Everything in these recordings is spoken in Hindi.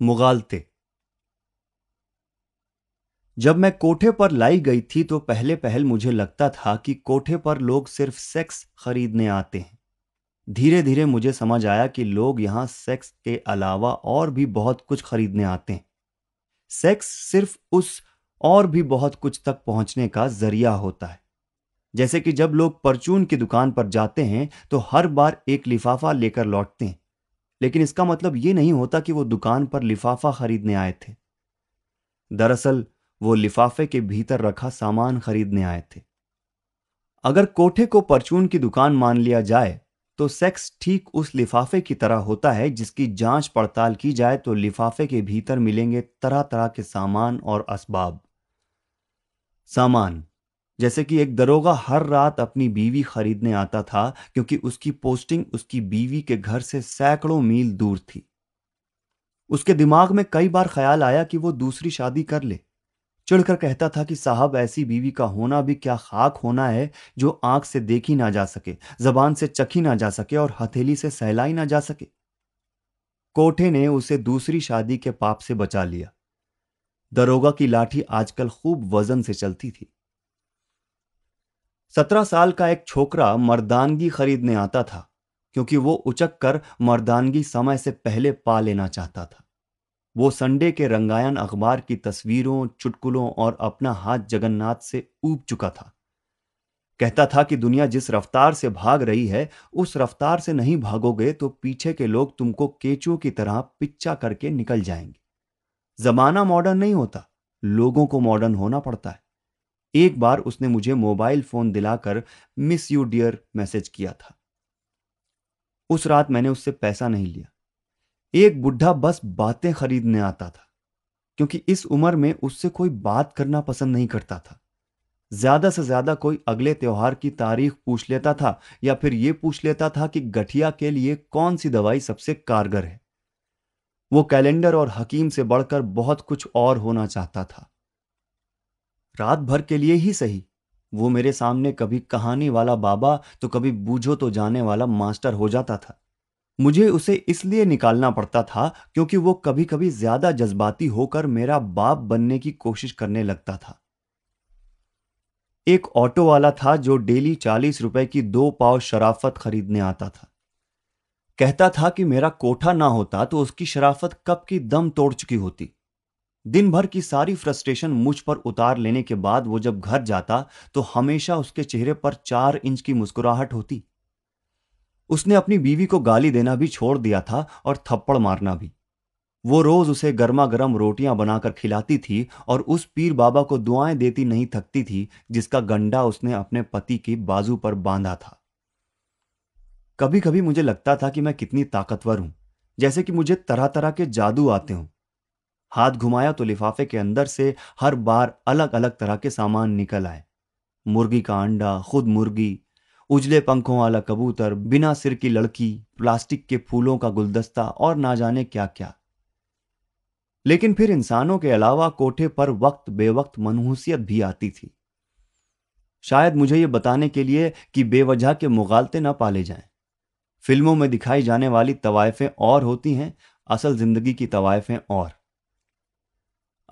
मुगालते। जब मैं कोठे पर लाई गई थी तो पहले पहल मुझे लगता था कि कोठे पर लोग सिर्फ़ सेक्स खरीदने आते हैं। धीरे धीरे मुझे समझ आया कि लोग यहाँ सेक्स के अलावा और भी बहुत कुछ खरीदने आते हैं। सेक्स सिर्फ़ उस और भी बहुत कुछ तक पहुँचने का ज़रिया होता है। जैसे कि जब लोग परचून की दुकान पर जाते हैं तो हर बार एक लिफाफा लेकर लौटते हैं। लेकिन इसका मतलब ये नहीं होता कि वो दुकान पर लिफाफा खरीदने आए थे। दरअसल, वो लिफाफे के भीतर रखा सामान खरीदने आए थे। अगर कोठे को परचून की दुकान मान लिया जाए तो सेक्स ठीक उस लिफाफे की तरह होता है, जिसकी जाँच पड़ताल की जाए तो लिफाफे के भीतर मिलेंगे तरह तरह के सामान और असबाब। सामान जैसे कि एक दरोगा हर रात अपनी बीवी खरीदने आता था, क्योंकि उसकी पोस्टिंग उसकी बीवी के घर से सैकड़ों मील दूर थी। उसके दिमाग में कई बार ख्याल आया कि वो दूसरी शादी कर ले। चिड़कर कहता था कि साहब, ऐसी बीवी का होना भी क्या खाक होना है जो आँख से देखी ना जा सके, जबान से चखी ना जा सके और हथेली से सहलाई ना जा सके। कोठे ने उसे दूसरी शादी के पाप से बचा लिया। दरोगा की लाठी आजकल खूब वज़न से चलती थी। सत्रह साल का एक छोकरा मर्दानगी खरीदने आता था, क्योंकि वो उचक कर मर्दानगी समय से पहले पा लेना चाहता था। वो संडे के रंगायन अखबार की तस्वीरों, चुटकुलों और अपना हाथ जगन्नाथ से ऊब चुका था। कहता था कि दुनिया जिस रफ्तार से भाग रही है, उस रफ्तार से नहीं भागोगे तो पीछे के लोग तुमको केचुओं की तरह पिच्चा करके निकल जाएँगे। जमाना मॉडर्न नहीं होता, लोगों को मॉडर्न होना पड़ता है। एक बार उसने मुझे मोबाइल फ़ोन दिलाकर, मिस यू डियर मैसेज किया था। उस रात मैंने उससे पैसा नहीं लिया। एक बुढ़ा बस बातें खरीदने आता था, क्योंकि इस उम्र में उससे कोई बात करना पसंद नहीं करता था। ज़्यादा से ज़्यादा कोई अगले त्योहार की तारीख पूछ लेता था, या फिर यह पूछ लेता था कि गठिया के लिए कौन सी दवाई सबसे कारगर है। वो कैलेंडर और हकीम से बढ़कर बहुत कुछ और होना चाहता था। रात भर के लिए ही सही। वो मेरे सामने कभी कहानी वाला बाबा तो कभी बूझो तो जाने वाला मास्टर हो जाता था। मुझे उसे इसलिए निकालना पड़ता था, क्योंकि वो कभी कभी ज़्यादा जज्बाती होकर मेरा बाप बनने की कोशिश करने लगता था। एक ऑटो वाला था जो डेली चालीस रुपए की दो पाव शराफत खरीदने आता था। कहता था कि मेरा कोठा ना होता तो उसकी शराफत कब की दम तोड़ चुकी होती। दिन भर की सारी फ्रस्ट्रेशन मुझ पर उतार लेने के बाद वो जब घर जाता तो हमेशा उसके चेहरे पर चार इंच की मुस्कुराहट होती। उसने अपनी बीवी को गाली देना भी छोड़ दिया था और थप्पड़ मारना भी। वो रोज उसे गर्मा गर्म रोटियाँ बनाकर खिलाती थी और उस पीर बाबा को दुआएँ देती नहीं थकती थी, जिसका गंडा उसने अपने पति की बाजू पर बांधा था। कभी कभी मुझे लगता था कि मैं कितनी ताकतवर हूँ, जैसे कि मुझे तरह तरह के जादू आते हों। हाथ घुमाया तो लिफाफे के अंदर से हर बार अलग अलग तरह के सामान निकल आए। मुर्गी का अंडा, खुद मुर्गी, उजले पंखों वाला कबूतर, बिना सिर की लड़की, प्लास्टिक के फूलों का गुलदस्ता और ना जाने क्या क्या लेकिन फिर इंसानों के अलावा कोठे पर वक्त बेवक्त मनहूसियत भी आती थी। शायद मुझे यह बताने के लिए कि बेवजह के मुगालते ना पाले जाएँ। फ़िल्मों में दिखाई जाने वाली तवायफें और होती हैं, असल ज़िंदगी की तवायफें और।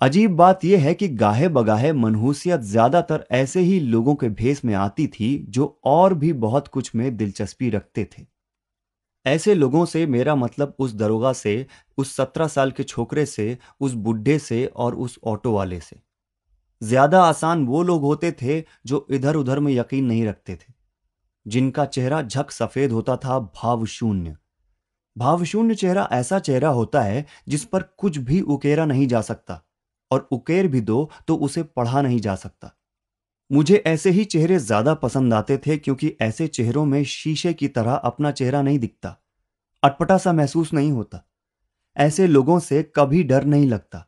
अजीब बात यह है कि गाहे बगाहे मनहूसियत ज़्यादातर ऐसे ही लोगों के भेस में आती थी जो और भी बहुत कुछ में दिलचस्पी रखते थे। ऐसे लोगों से मेरा मतलब उस दरोगा से, उस सत्रह साल के छोकरे से, उस बुढ़े से और उस ऑटो वाले से। ज़्यादा आसान वो लोग होते थे जो इधर उधर में यकीन नहीं रखते थे। जिनका चेहरा झक सफ़ेद होता था भावशून्य भावशून्य चेहरा ऐसा चेहरा होता है जिस पर कुछ भी उकेरा नहीं जा सकता। और उकेर भी दो तो उसे पढ़ा नहीं जा सकता। मुझे ऐसे ही चेहरे ज़्यादा पसंद आते थे क्योंकि ऐसे चेहरों में शीशे की तरह अपना चेहरा नहीं दिखता। अटपटा सा महसूस नहीं होता। ऐसे लोगों से कभी डर नहीं लगता।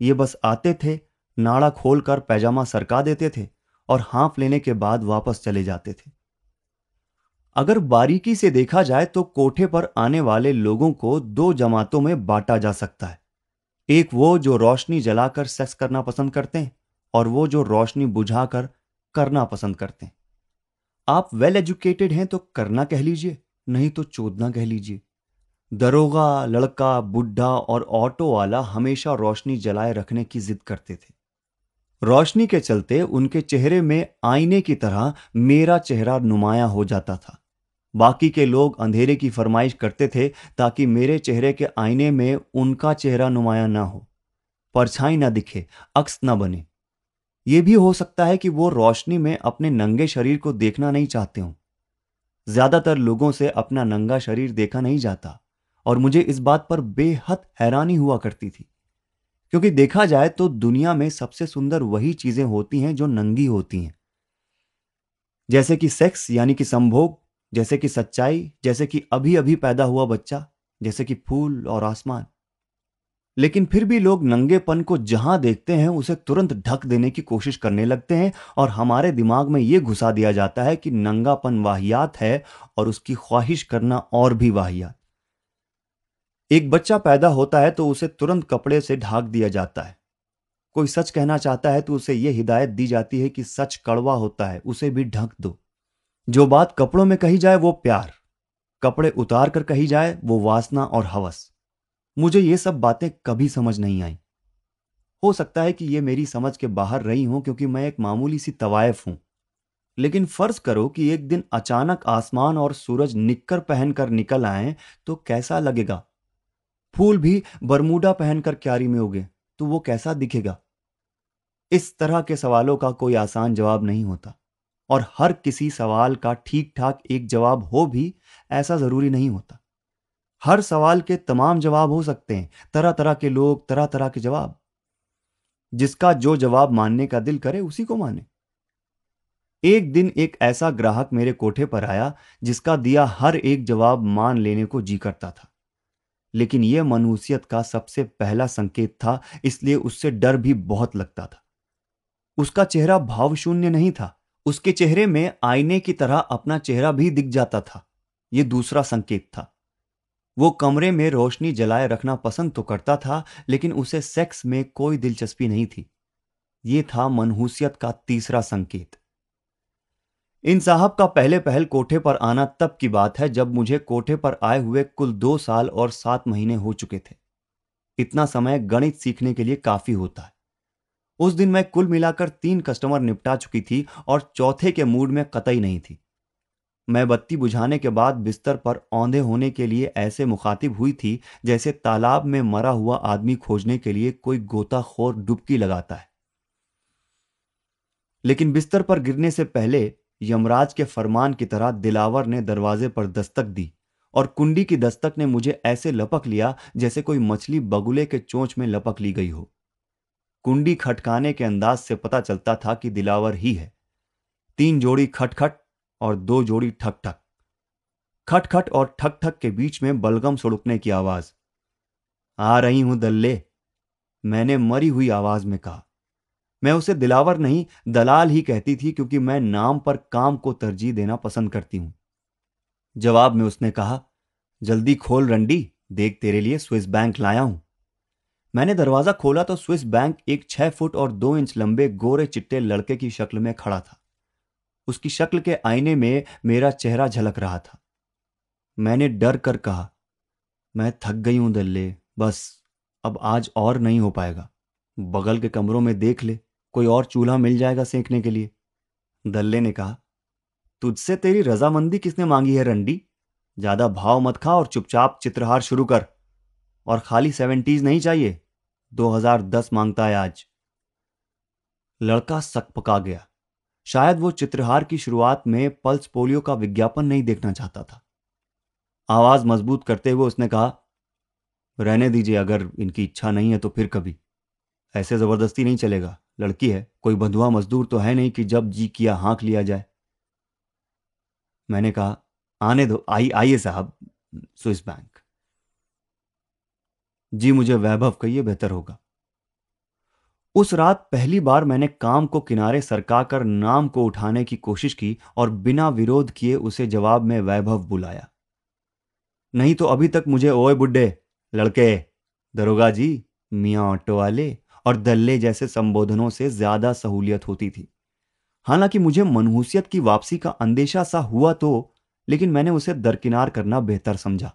ये बस आते थे, नाड़ा खोलकर पैजामा सरका देते थे और हाँफ लेने के बाद वापस चले जाते थे। अगर बारीकी से देखा जाए तो कोठे पर आने वाले लोगों को दो जमातों में बांटा जा सकता है। एक वो जो रोशनी जलाकर सेक्स करना पसंद करते हैं और वो जो रोशनी बुझाकर करना पसंद करते हैं। आप वेल एजुकेटेड हैं तो करना कह लीजिए, नहीं तो चोदना कह लीजिए। दरोगा, लड़का बुढ़ा और ऑटो वाला हमेशा रोशनी जलाए रखने की जिद करते थे। रोशनी के चलते उनके चेहरे में आईने की तरह मेरा चेहरा नुमाया हो जाता था। बाकी के लोग अंधेरे की फरमाइश करते थे ताकि मेरे चेहरे के आईने में उनका चेहरा नुमाया ना हो। परछाई ना दिखे, अक्स ना बने। यह भी हो सकता है कि वो रोशनी में अपने नंगे शरीर को देखना नहीं चाहते हों। ज़्यादातर लोगों से अपना नंगा शरीर देखा नहीं जाता, और मुझे इस बात पर बेहद हैरानी हुआ करती थी। क्योंकि देखा जाए तो दुनिया में सबसे सुंदर वही चीज़ें होती हैं जो नंगी होती हैं। जैसे कि सेक्स, यानी कि संभोग जैसे कि सच्चाई, जैसे कि अभी अभी पैदा हुआ बच्चा, जैसे कि फूल और आसमान। लेकिन फिर भी लोग नंगेपन को जहाँ देखते हैं, उसे तुरंत ढक देने की कोशिश करने लगते हैं और हमारे दिमाग में यह घुसा दिया जाता है कि नंगापन वाहियात है और उसकी ख्वाहिश करना और भी वाहियात। एक बच्चा पैदा होता है तो उसे तुरंत कपड़े से ढाक दिया जाता है। कोई सच कहना चाहता है तो उसे यह हिदायत दी जाती है कि सच कड़वा होता है, उसे भी ढक दो। जो बात कपड़ों में कही जाए वो प्यार। कपड़े उतार कर कही जाए वो वासना और हवस। मुझे ये सब बातें कभी समझ नहीं आई। हो सकता है कि ये मेरी समझ के बाहर रही हूँ क्योंकि मैं एक मामूली सी तवायफ हूँ। लेकिन फ़र्ज़ करो कि एक दिन अचानक आसमान और सूरज निक्कर पहनकर निकल आए तो कैसा लगेगा? फूल भी बरमूडा पहनकर क्यारी में उगे तो वो कैसा दिखेगा? इस तरह के सवालों का कोई आसान जवाब नहीं होता। और हर किसी सवाल का ठीक ठाक एक जवाब हो भी ऐसा ज़रूरी नहीं होता। हर सवाल के तमाम जवाब हो सकते हैं तरह तरह के लोग तरह तरह के जवाब। जिसका जो जवाब मानने का दिल करे, उसी को माने। एक दिन एक ऐसा ग्राहक मेरे कोठे पर आया, जिसका दिया हर एक जवाब मान लेने को जी करता था। लेकिन यह मनुष्यत का सबसे पहला संकेत था, इसलिए उससे डर भी बहुत लगता था। उसका चेहरा भावशून्य नहीं था। उसके चेहरे में आईने की तरह अपना चेहरा भी दिख जाता था। यह दूसरा संकेत था। वो कमरे में रोशनी जलाए रखना पसंद तो करता था, लेकिन उसे सेक्स में कोई दिलचस्पी नहीं थी। ये था मनहूसियत का तीसरा संकेत। इन साहब का पहले पहल कोठे पर आना तब की बात है जब मुझे कोठे पर आए हुए कुल दो साल और सात महीने हो चुके थे। इतना समय गणित सीखने के लिए काफ़ी होता है। उस दिन मैं कुल मिलाकर तीन कस्टमर निपटा चुकी थी और चौथे के मूड में कतई नहीं थी। मैं बत्ती बुझाने के बाद बिस्तर पर औंधे होने के लिए ऐसे मुखातिब हुई थी जैसे तालाब में मरा हुआ आदमी खोजने के लिए कोई गोताखोर डुबकी लगाता है। लेकिन बिस्तर पर गिरने से पहले यमराज के फरमान की तरह दिलावर ने दरवाजे पर दस्तक दी और कुंडी की दस्तक ने मुझे ऐसे लपक लिया जैसे कोई मछली बगुले के चोंच में लपक ली गई हो। कुंडी खटकाने के अंदाज से पता चलता था कि दिलावर ही है। तीन जोड़ी खटखट और दो जोड़ी ठक ठक खट खट और ठक ठक के बीच में बलगम सुड़कने की आवाज़। आ रही हूँ दल्ले, मैंने मरी हुई आवाज़ में कहा। मैं उसे दिलावर नहीं, दलाल ही कहती थी क्योंकि मैं नाम पर काम को तरजीह देना पसंद करती हूँ। जवाब में उसने कहा, जल्दी खोल रंडी, देख तेरे लिए स्विस बैंक लाया हूँ। मैंने दरवाज़ा खोला तो स्विस बैंक एक छह फुट और दो इंच लंबे गोरे चिट्टे लड़के की शक्ल में खड़ा था। उसकी शक्ल के आईने में मेरा चेहरा झलक रहा था। मैंने डर कर कहा, मैं थक गई हूँ दल्ले, बस अब आज और नहीं हो पाएगा। बगल के कमरों में देख ले, कोई और चूल्हा मिल जाएगा सेंकने के लिए। दल्ले ने कहा, तुझसे तेरी रजामंदी किसने मांगी है रंडी? ज़्यादा भाव मत खा और चुपचाप चित्रहार शुरू कर। और खाली सेवेंटीज नहीं चाहिए? 2010 माँगता है आज। लड़का सक पका गया। शायद वो चित्रहार की शुरुआत में पल्स पोलियो का विज्ञापन नहीं देखना चाहता था। आवाज़ मज़बूत करते हुए उसने कहा, रहने दीजिए, अगर इनकी इच्छा नहीं है तो फिर कभी। ऐसे ज़बरदस्ती नहीं चलेगा। लड़की है, कोई बंधुआ मजदूर तो है नहीं कि जब जी किया, हाँक लिया जाए। मैंने कहा, आने दो, आई, आइए साहब, स्विस बैंक। जी मुझे वैभव कहिए बेहतर होगा। उस रात पहली बार मैंने काम को किनारे सरकाकर नाम को उठाने की कोशिश की और बिना विरोध किए उसे जवाब में वैभव बुलाया। नहीं तो अभी तक मुझे ओए बुड्ढे, लड़के, दरोगा जी, मियाँ ऑटो वाले और दल्ले जैसे संबोधनों से ज़्यादा सहूलियत होती थी। हालाँकि मुझे मनहूसियत की वापसी का अंदेशा सा हुआ तो लेकिन मैंने उसे दरकिनार करना बेहतर समझा।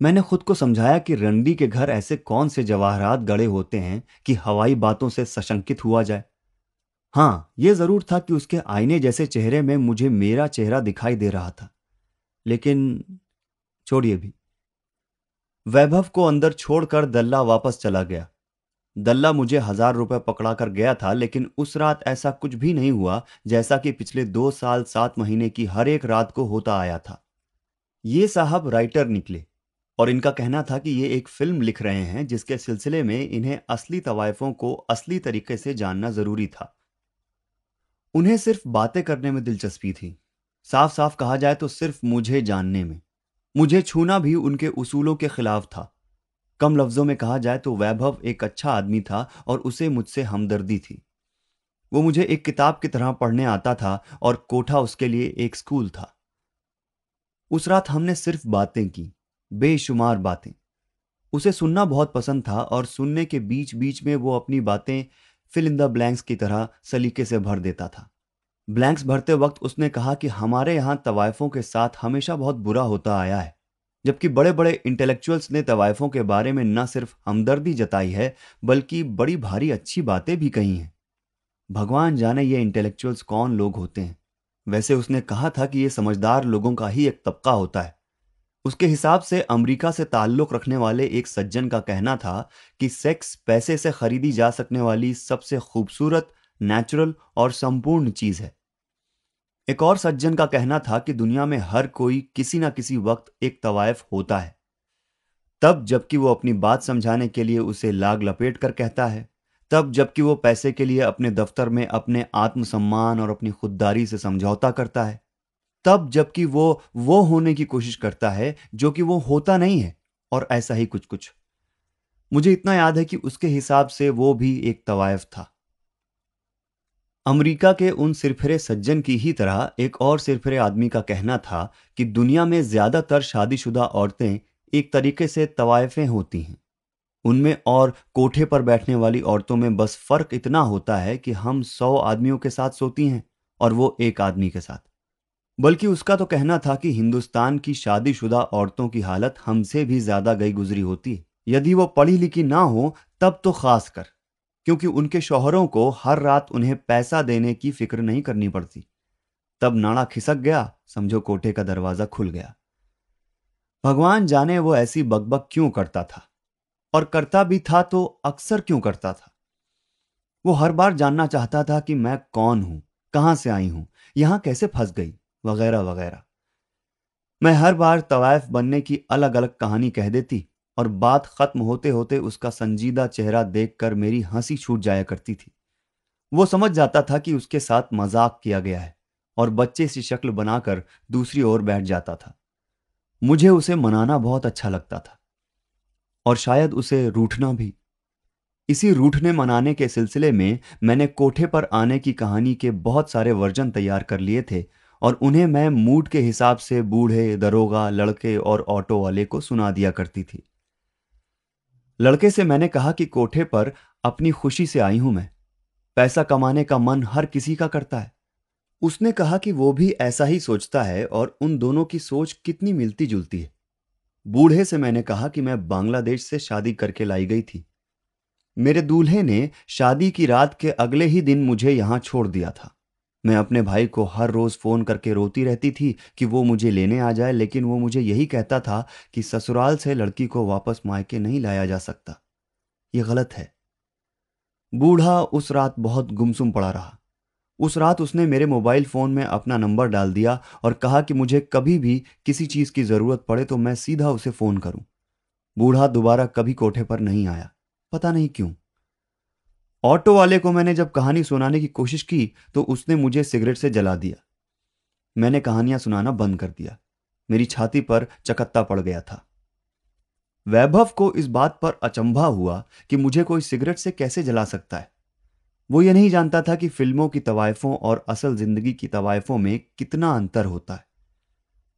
मैंने खुद को समझाया कि रंडी के घर ऐसे कौन से जवाहरात गड़े होते हैं कि हवाई बातों से सशंकित हुआ जाए। हाँ यह ज़रूर था कि उसके आईने जैसे चेहरे में मुझे मेरा चेहरा दिखाई दे रहा था। लेकिन छोड़िए भी। वैभव को अंदर छोड़कर दल्ला वापस चला गया। दल्ला मुझे हज़ार रुपए पकड़ा कर गया था, लेकिन उस रात ऐसा कुछ भी नहीं हुआ जैसा कि पिछले दो साल, सात महीने की हर एक रात को होता आया था। ये साहब राइटर निकले। और इनका कहना था कि ये एक फ़िल्म लिख रहे हैं जिसके सिलसिले में इन्हें असली तवायफों को असली तरीके से जानना ज़रूरी था। उन्हें सिर्फ़ बातें करने में दिलचस्पी थी। साफ़ साफ़ कहा जाए तो सिर्फ़ मुझे जानने में। मुझे छूना भी उनके उसूलों के खिलाफ था। कम लफ्जों में कहा जाए तो वैभव एक अच्छा आदमी था और उसे मुझसे हमदर्दी थी। वो मुझे एक किताब की तरह पढ़ने आता था और कोठा उसके लिए एक स्कूल था। उस रात हमने सिर्फ़ बातें की। बेशुमार बातें। उसे सुनना बहुत पसंद था और सुनने के बीच बीच में वो अपनी बातें फिल इन द ब्लैंक्स की तरह सलीके से भर देता था। ब्लैंक्स भरते वक्त उसने कहा कि हमारे यहाँ तवायफों के साथ हमेशा बहुत बुरा होता आया है, जबकि बड़े बड़े इंटेलेक्चुअल्स ने तवायफों के बारे में न सिर्फ़ हमदर्दी जताई है, बल्कि बड़ी भारी अच्छी बातें भी कही हैं। भगवान जाने ये इंटेलेक्चुअल्स कौन लोग होते हैं। वैसे उसने कहा था कि ये समझदार लोगों का ही एक तबका होता है। उसके हिसाब से अमेरिका से ताल्लुक रखने वाले एक सज्जन का कहना था कि सेक्स पैसे से खरीदी जा सकने वाली सबसे खूबसूरत नेचुरल और संपूर्ण चीज़ है। एक और सज्जन का कहना था कि दुनिया में हर कोई किसी ना किसी वक्त एक तवायफ होता है। तब जबकि वो अपनी बात समझाने के लिए उसे लाग लपेट कर कहता है। तब जबकि वो पैसे के लिए अपने दफ्तर में अपने आत्मसम्मान और अपनी खुददारी से समझौता करता है। तब जबकि वो वो होने की कोशिश करता है, जो कि वो होता नहीं है, और ऐसा ही कुछ कुछ मुझे इतना याद है कि उसके हिसाब से वो भी एक तवायफ था। अमेरिका के उन सिरफिरे सज्जन की ही तरह एक और सिरफिरे आदमी का कहना था कि दुनिया में ज़्यादातर शादीशुदा औरतें एक तरीके से तवायफें होती हैं। उनमें और कोठे पर बैठने वाली औरतों में बस फ़र्क इतना होता है कि हम सौ आदमियों के साथ सोती हैं और वो एक आदमी के साथ। बल्कि उसका तो कहना था कि हिंदुस्तान की शादीशुदा औरतों की हालत हमसे भी ज़्यादा गई गुजरी होती है। यदि वो पढ़ी लिखी ना हो, तब तो खास कर, क्योंकि उनके शोहरों को हर रात उन्हें पैसा देने की फ़िक्र नहीं करनी पड़ती। तब नाड़ा खिसक गया, समझो कोठे का दरवाज़ा खुल गया। भगवान जाने वो ऐसी बकबक क्यों करता था? और करता भी था तो अक्सर क्यों करता था? वो हर बार जानना चाहता था कि मैं कौन हूँ, कहाँ से आई हूँ, यहाँ कैसे फंस गई? वगैरह वगैरह। मैं हर बार तवायफ बनने की अलग अलग कहानी कह देती और बात खत्म होते होते उसका संजीदा चेहरा देखकर मेरी हँसी छूट जाया करती थी। वो समझ जाता था कि उसके साथ मज़ाक किया गया है और बच्चे सी शक्ल बनाकर दूसरी ओर बैठ जाता था। मुझे उसे मनाना बहुत अच्छा लगता था और शायद उसे रूठना भी। इसी रूठने मनाने के सिलसिले में मैंने कोठे पर आने की कहानी के बहुत सारे वर्जन तैयार कर लिए थे और उन्हें मैं मूड के हिसाब से बूढ़े, दरोगा, लड़के और ऑटो वाले को सुना दिया करती थी। लड़के से मैंने कहा कि कोठे पर अपनी खुशी से आई हूँ मैं। पैसा कमाने का मन हर किसी का करता है। उसने कहा कि वो भी ऐसा ही सोचता है और उन दोनों की सोच कितनी मिलती जुलती है। बूढ़े से मैंने कहा कि मैं बांग्लादेश से शादी करके लाई गई थी। मेरे दूल्हे ने शादी की रात के अगले ही दिन मुझे यहाँ छोड़ दिया था। मैं अपने भाई को हर रोज फ़ोन करके रोती रहती थी कि वो मुझे लेने आ जाए, लेकिन वो मुझे यही कहता था कि ससुराल से लड़की को वापस मायके नहीं लाया जा सकता। ये गलत है। बूढ़ा उस रात बहुत गुमसुम पड़ा रहा। उस रात उसने मेरे मोबाइल फ़ोन में अपना नंबर डाल दिया और कहा कि मुझे कभी भी किसी चीज़ की ज़रूरत पड़े तो मैं सीधा उसे फ़ोन करूँ। बूढ़ा दोबारा कभी कोठे पर नहीं आया। पता नहीं क्यों। ऑटो वाले को मैंने जब कहानी सुनाने की कोशिश की तो उसने मुझे सिगरेट से जला दिया। मैंने कहानियाँ सुनाना बंद कर दिया। मेरी छाती पर चकत्ता पड़ गया था। वैभव को इस बात पर अचंभा हुआ कि मुझे कोई सिगरेट से कैसे जला सकता है। वो ये नहीं जानता था कि फ़िल्मों की तवायफों और असल ज़िंदगी की तवायफों में कितना अंतर होता है।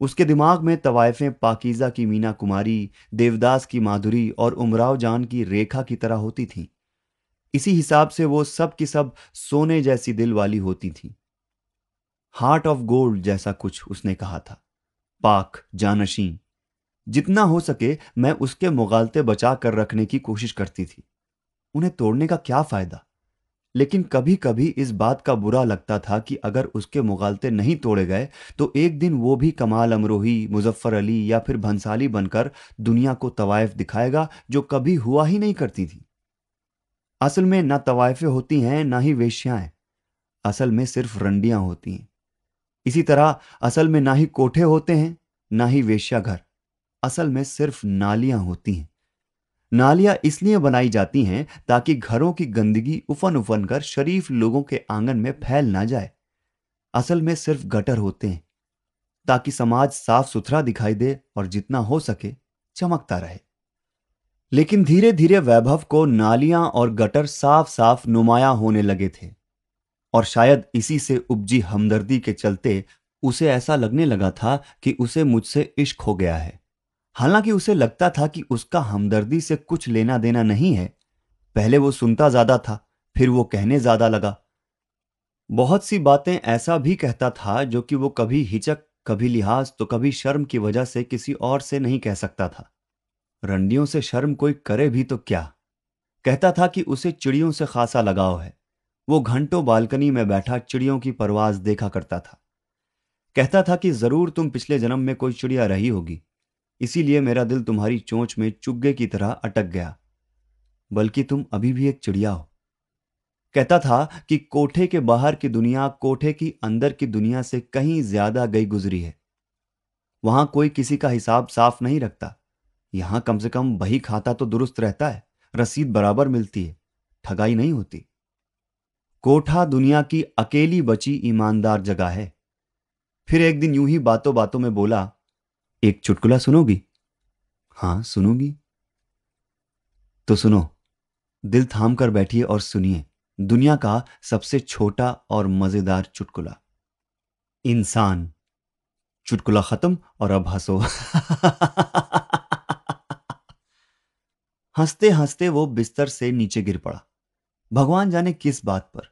उसके दिमाग में तवायफें पाकिजा की मीना कुमारी देवदास की माधुरी और उमराव जान की रेखा की तरह होती थीं। इसी हिसाब से वो सब की सब सोने जैसी दिल वाली होती थी। हार्ट ऑफ़ गोल्ड जैसा कुछ उसने कहा था। पाक जानशी जितना हो सके मैं उसके मुगालते बचा कर रखने की कोशिश करती थी। उन्हें तोड़ने का क्या फ़ायदा? लेकिन कभी कभी इस बात का बुरा लगता था कि अगर उसके मुगालते नहीं तोड़े गए तो एक दिन वो भी कमाल अमरोही, मुजफ्फर अली या फिर भंसाली बनकर दुनिया को तवायफ दिखाएगा, जो कभी हुआ ही नहीं करती थी। असल में ना तवायफें होती हैं, ना ही वेश्याएँ। असल में सिर्फ़ रंडियाँ होती हैं। इसी तरह असल में ना ही कोठे होते हैं, ना ही वेश्या घर असल में सिर्फ़ नालियाँ होती हैं। नालियाँ इसलिए बनाई जाती हैं ताकि घरों की गंदगी उफन उफन कर शरीफ लोगों के आँगन में फैल ना जाए। असल में सिर्फ़ गटर होते हैं, ताकि समाज साफ़ सुथरा दिखाई दे और जितना हो सके चमकता रहे। लेकिन धीरे धीरे वैभव को नालियाँ और गटर साफ़ साफ़ नुमाया होने लगे थे। और शायद इसी से उपजी हमदर्दी के चलते उसे ऐसा लगने लगा था कि उसे मुझसे इश्क हो गया है। हालाँकि उसे लगता था कि उसका हमदर्दी से कुछ लेना देना नहीं है। पहले वो सुनता ज़्यादा था, फिर वो कहने ज़्यादा लगा। बहुत सी बातें ऐसा भी कहता था जो कि वो कभी हिचक, कभी लिहाज तो कभी शर्म की वजह से किसी और से नहीं कह सकता था। रंडियों से शर्म कोई करे भी तो क्या? कहता था कि उसे चिड़ियों से खासा लगाव है। वो घंटों बालकनी में बैठा चिड़ियों की परवाज देखा करता था। कहता था कि ज़रूर तुम पिछले जन्म में कोई चिड़िया रही होगी। इसीलिए मेरा दिल तुम्हारी चोंच में चुग्गे की तरह अटक गया। बल्कि तुम अभी भी एक चिड़िया हो। कहता था कि कोठे के बाहर की दुनिया कोठे की अंदर की दुनिया से कहीं ज़्यादा गई गुजरी है। वहाँ कोई किसी का हिसाब साफ़ नहीं रखता। यहाँ कम से कम बही खाता तो दुरुस्त रहता है, रसीद बराबर मिलती है, ठगाई नहीं होती। कोठा दुनिया की अकेली बची ईमानदार जगह है। फिर एक दिन यूँ ही बातों बातों में बोला, एक चुटकुला सुनोगी? हाँ, सुनूँगी। तो सुनो, दिल थाम कर बैठिए और सुनिए, दुनिया का सबसे छोटा और मज़ेदार चुटकुला। इंसान, चुटकुला खत्म और अब हंसो। हँसते हँसते वो बिस्तर से नीचे गिर पड़ा। भगवान जाने किस बात पर?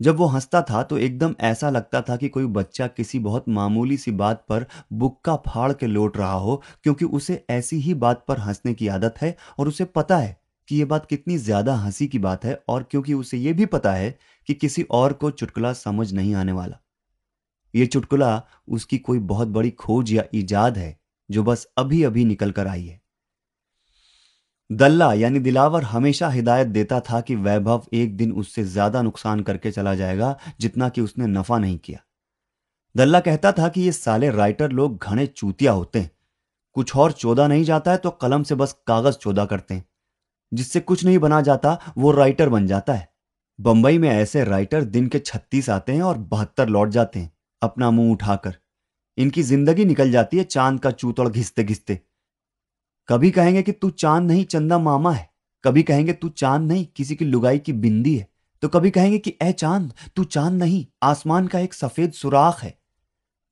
जब वो हंसता था तो एकदम ऐसा लगता था कि कोई बच्चा किसी बहुत मामूली सी बात पर बुक्का फाड़ के लौट रहा हो, क्योंकि उसे ऐसी ही बात पर हंसने की आदत है और उसे पता है कि ये बात कितनी ज़्यादा हँसी की बात है और क्योंकि उसे ये भी पता है कि किसी और को चुटकुला समझ नहीं आने वाला। ये चुटकुला उसकी कोई बहुत बड़ी खोज या ईजाद है जो बस अभी अभी निकल कर आई है। दल्ला यानी दिलावर हमेशा हिदायत देता था कि वैभव एक दिन उससे ज़्यादा नुकसान करके चला जाएगा जितना कि उसने नफा नहीं किया। दल्ला कहता था कि ये साले राइटर लोग घने चूतिया होते हैं। कुछ और चौदा नहीं जाता है तो कलम से बस कागज़ चौदा करते हैं। जिससे कुछ नहीं बना जाता, वो राइटर बन जाता है। बंबई में ऐसे राइटर दिन के छत्तीस आते हैं और बहत्तर लौट जाते हैं अपना मुँह उठाकर। इनकी ज़िंदगी निकल जाती है चाँद का चूतड़ घिसते घिसते कभी कहेंगे कि तू चाँद नहीं, चंदा मामा है। कभी कहेंगे तू चाँद नहीं, किसी की लुगाई की बिंदी है। तो कभी कहेंगे कि, ए चाँद, तू चाँद नहीं, आसमान का एक सफ़ेद सुराख है।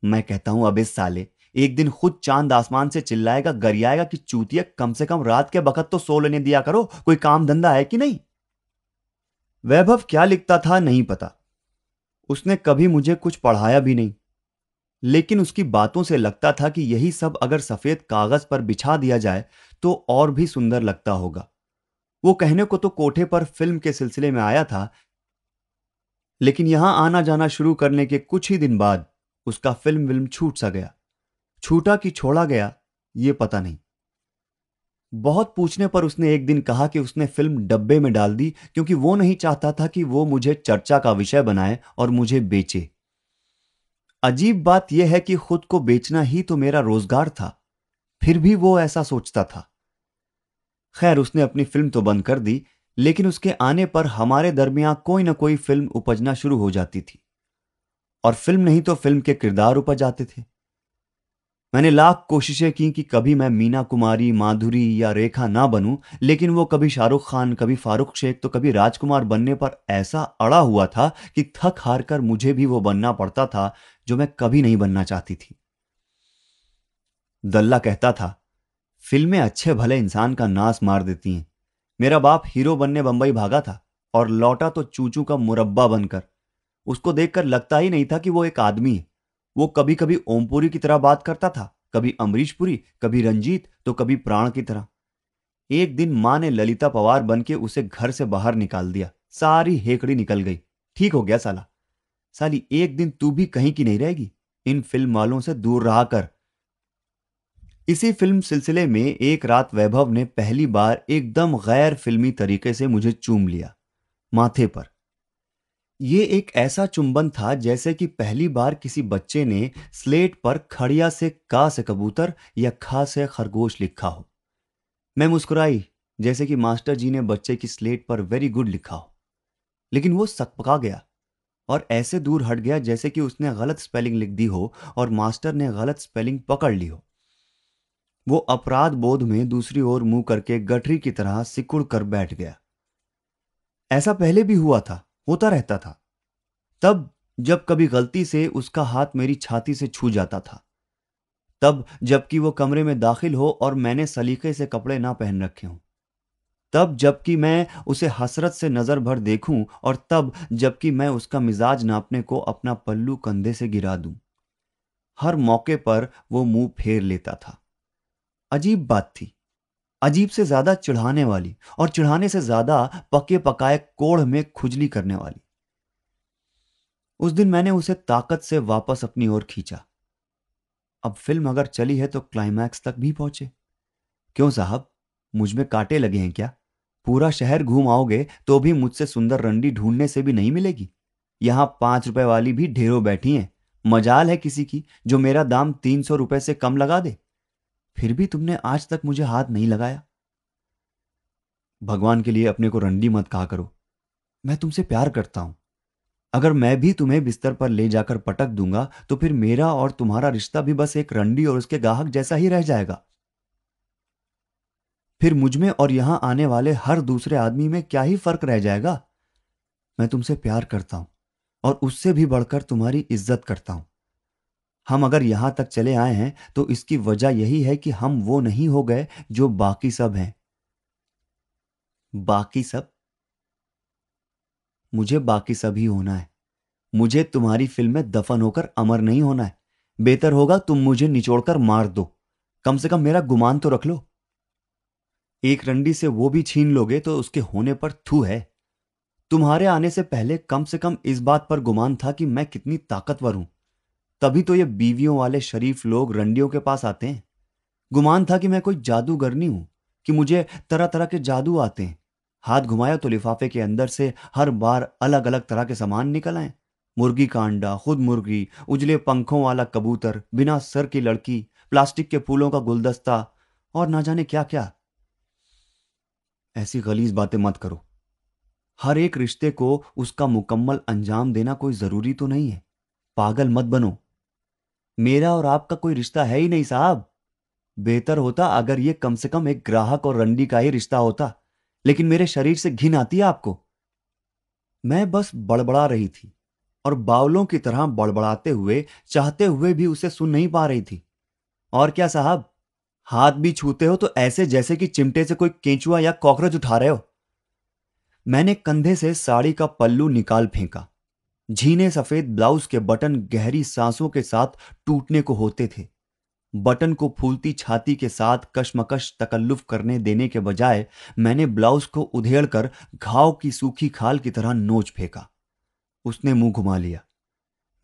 मैं कहता हूँ, अब साले, एक दिन खुद चाँद आसमान से चिल्लाएगा, गरियाएगा कि चूतिया कम से कम रात के बखत तो सो लेने दिया करो, कोई काम धंधा है कि नहीं? वैभव क्या लिखता था नहीं पता। उसने कभी मुझे कुछ पढ़ाया भी नहीं। लेकिन उसकी बातों से लगता था कि यही सब अगर सफ़ेद कागज़ पर बिछा दिया जाए तो और भी सुंदर लगता होगा। वो कहने को तो कोठे पर फ़िल्म के सिलसिले में आया था, लेकिन यहाँ आना जाना शुरू करने के कुछ ही दिन बाद उसका फ़िल्म विल्म छूट सा गया। छूटा कि छोड़ा गया, ये पता नहीं। बहुत पूछने पर उसने एक दिन कहा कि उसने फ़िल्म डब्बे में डाल दी, क्योंकि वो नहीं चाहता था कि वो मुझे चर्चा का विषय बनाए और मुझे बेचे। अजीब बात यह है कि खुद को बेचना ही तो मेरा रोज़गार था, फिर भी वो ऐसा सोचता था। खैर, उसने अपनी फ़िल्म तो बंद कर दी, लेकिन उसके आने पर हमारे दरमियान कोई ना कोई फ़िल्म उपजना शुरू हो जाती थी। और फ़िल्म नहीं तो फ़िल्म के किरदार उपज आते थे। मैंने लाख कोशिशें की कि कभी मैं मीना कुमारी, माधुरी या रेखा ना बनूं, लेकिन वो कभी शाहरुख खान, कभी फारूक शेख तो कभी राजकुमार बनने पर ऐसा अड़ा हुआ था कि थक हार कर मुझे भी वो बनना पड़ता था जो मैं कभी नहीं बनना चाहती थी। दल्ला कहता था, फ़िल्में अच्छे भले इंसान का नाश मार देती हैं। मेरा बाप हीरो बनने बंबई भागा था और लौटा तो चूचू का मुरब्बा बनकर। उसको देखकर लगता ही नहीं था कि वो एक आदमी है। वो कभी कभी ओमपुरी की तरह बात करता था, कभी अमरीशपुरी, कभी रंजीत तो कभी प्राण की तरह। एक दिन माँ ने ललिता पवार बन के उसे घर से बाहर निकाल दिया। सारी हेकड़ी निकल गई। ठीक हो गया साला। साली, एक दिन तू भी कहीं की नहीं रहेगी? इन फ़िल्म वालों से दूर रहा कर। इसी फ़िल्म सिलसिले में एक रात वैभव ने पहली बार एकदम गैर फिल्मी तरीके से मुझे चूम लिया, माथे पर। यह एक ऐसा चुंबन था जैसे कि पहली बार किसी बच्चे ने स्लेट पर खड़िया से का से कबूतर या खा से खरगोश लिखा हो। मैं मुस्कुराई, जैसे कि मास्टर जी ने बच्चे की स्लेट पर वेरी गुड लिखा हो। लेकिन वो सकपका गया और ऐसे दूर हट गया जैसे कि उसने गलत स्पेलिंग लिख दी हो और मास्टर ने गलत स्पेलिंग पकड़ ली हो। वो अपराध बोध में दूसरी ओर मुँह करके गठरी की तरह सिकुड़ कर बैठ गया। ऐसा पहले भी हुआ था। होता रहता था। तब जब कभी गलती से उसका हाथ मेरी छाती से छू जाता था। तब जबकि वो कमरे में दाखिल हो और मैंने सलीके से कपड़े ना पहन रखे हों। तब जबकि मैं उसे हसरत से नज़र भर देखूँ और तब जबकि मैं उसका मिजाज नापने को अपना पल्लू कंधे से गिरा दूँ। हर मौके पर वो मुँह फेर लेता था। अजीब बात थी। अजीब से ज़्यादा चिढ़ाने वाली और चिढ़ाने से ज़्यादा पके पकाए कोढ़ में खुजली करने वाली। उस दिन मैंने उसे ताकत से वापस अपनी ओर खींचा। अब फ़िल्म अगर चली है तो क्लाइमैक्स तक भी पहुँचे। क्यों साहब? मुझमें कांटे लगे हैं क्या? पूरा शहर घूम आओगे तो भी मुझसे सुंदर रंडी ढूँढने से भी नहीं मिलेगी। यहाँ पाँच रुपए वाली भी ढेरों बैठी हैं। मजाल है किसी की जो मेरा दाम तीन सौ रुपए से कम लगा दे। फिर भी तुमने आज तक मुझे हाथ नहीं लगाया? भगवान के लिए अपने को रंडी मत कहा करो। मैं तुमसे प्यार करता हूँ। अगर मैं भी तुम्हें बिस्तर पर ले जाकर पटक दूँगा तो फिर मेरा और तुम्हारा रिश्ता भी बस एक रंडी और उसके गाहक जैसा ही रह जाएगा। फिर मुझमें और यहाँ आने वाले हर दूसरे आदमी में क्या ही फ़र्क रह जाएगा? मैं तुमसे प्यार करता हूँ और उससे भी बढ़कर तुम्हारी इज़्ज़त करता हूँ। हम अगर यहाँ तक चले आए हैं तो इसकी वजह यही है कि हम वो नहीं हो गए जो बाकी सब हैं। बाकी सब? मुझे बाकी सब ही होना है। मुझे तुम्हारी फ़िल्म में दफन होकर अमर नहीं होना है। बेहतर होगा तुम मुझे निचोड़कर मार दो। कम से कम मेरा गुमान तो रख लो। एक रंडी से वो भी छीन लोगे तो उसके होने पर थू है। तुम्हारे आने से पहले कम से कम इस बात पर गुमान था कि मैं कितनी ताकतवर हूँ। तभी तो ये बीवियों वाले शरीफ लोग रंडियों के पास आते हैं। गुमान था कि मैं कोई जादूगरनी हूँ, कि मुझे तरह तरह के जादू आते हैं। हाथ घुमाया तो लिफाफे के अंदर से हर बार अलग अलग तरह के सामान निकल आए। मुर्गी का अंडा, खुद मुर्गी, उजले पंखों वाला कबूतर, बिना सर की लड़की, प्लास्टिक के फूलों का गुलदस्ता, और ना जाने क्या क्या ऐसी गलीज बातें मत करो। हर एक रिश्ते को उसका मुकम्मल अंजाम देना कोई ज़रूरी तो नहीं है। पागल मत बनो। मेरा और आपका कोई रिश्ता है ही नहीं साहब। बेहतर होता अगर ये कम से कम एक ग्राहक और रंडी का ही रिश्ता होता, लेकिन मेरे शरीर से घिन आती है आपको। मैं बस बड़बड़ा रही थी और बावलों की तरह बड़बड़ाते हुए, चाहते हुए भी उसे सुन नहीं पा रही थी। और क्या साहब, हाथ भी छूते हो तो ऐसे जैसे कि चिमटे से कोई केंचुआ या कॉकरोच उठा रहे हो। मैंने कंधे से साड़ी का पल्लू निकाल फेंका। झीने सफ़ेद ब्लाउज के बटन गहरी सांसों के साथ टूटने को होते थे। बटन को फूलती छाती के साथ कशमकश तकल्लुफ करने देने के बजाय मैंने ब्लाउज को उधेड़ कर घाव की सूखी खाल की तरह नोच फेंका। उसने मुँह घुमा लिया।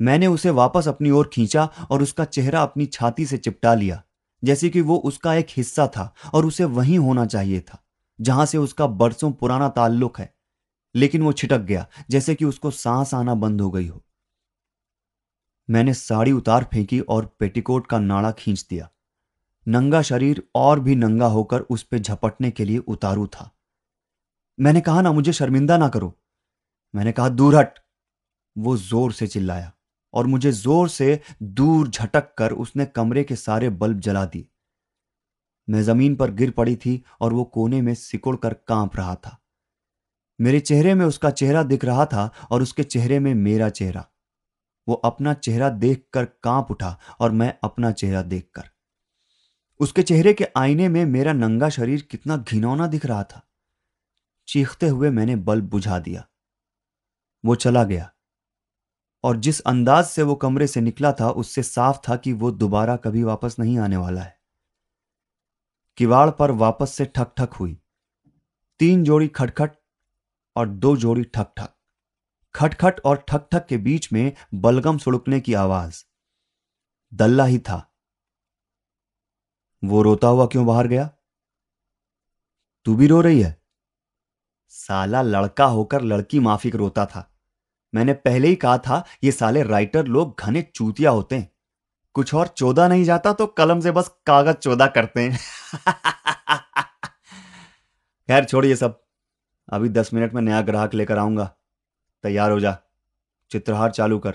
मैंने उसे वापस अपनी ओर खींचा और उसका चेहरा अपनी छाती से चिपटा लिया, जैसे कि वो उसका एक हिस्सा था और उसे वहीं होना चाहिए था, जहाँ से उसका बरसों पुराना ताल्लुक है। लेकिन वो छिटक गया, जैसे कि उसको सांस आना बंद हो गई हो। मैंने साड़ी उतार फेंकी और पेटीकोट का नाड़ा खींच दिया। नंगा शरीर और भी नंगा होकर उस पर झपटने के लिए उतारू था। मैंने कहा, ना, मुझे शर्मिंदा ना करो। मैंने कहा, दूर हट। वो ज़ोर से चिल्लाया और मुझे ज़ोर से दूर झटक कर उसने कमरे के सारे बल्ब जला दिए। मैं ज़मीन पर गिर पड़ी थी और वो कोने में सिकुड़ कर काँप रहा था। मेरे चेहरे में उसका चेहरा दिख रहा था और उसके चेहरे में मेरा चेहरा। वो अपना चेहरा देखकर काँप उठा और मैं अपना चेहरा देखकर। उसके चेहरे के आईने में मेरा नंगा शरीर कितना घिनौना दिख रहा था। चीखते हुए मैंने बल्ब बुझा दिया। वो चला गया। और जिस अंदाज से वो कमरे से निकला था, उससे साफ़ था कि वो दोबारा कभी वापस नहीं आने वाला है। किवाड़ पर वापस से ठक ठक हुई। तीन जोड़ी खटखट और दो जोड़ी ठक ठक खटखट और ठक ठक के बीच में बलगम सुड़कने की आवाज़। दल्ला ही था। वो रोता हुआ क्यों बाहर गया? तू भी रो रही है? साला लड़का होकर लड़की माफिक रोता था। मैंने पहले ही कहा था, ये साले राइटर लोग घने चूतिया होते हैं। कुछ और चौदा नहीं जाता तो कलम से बस कागज़ चौदा करते हैं। खैर छोड़ ये सब। अभी दस मिनट में नया ग्राहक लेकर आऊँगा। तैयार हो जा। चित्रहार चालू कर।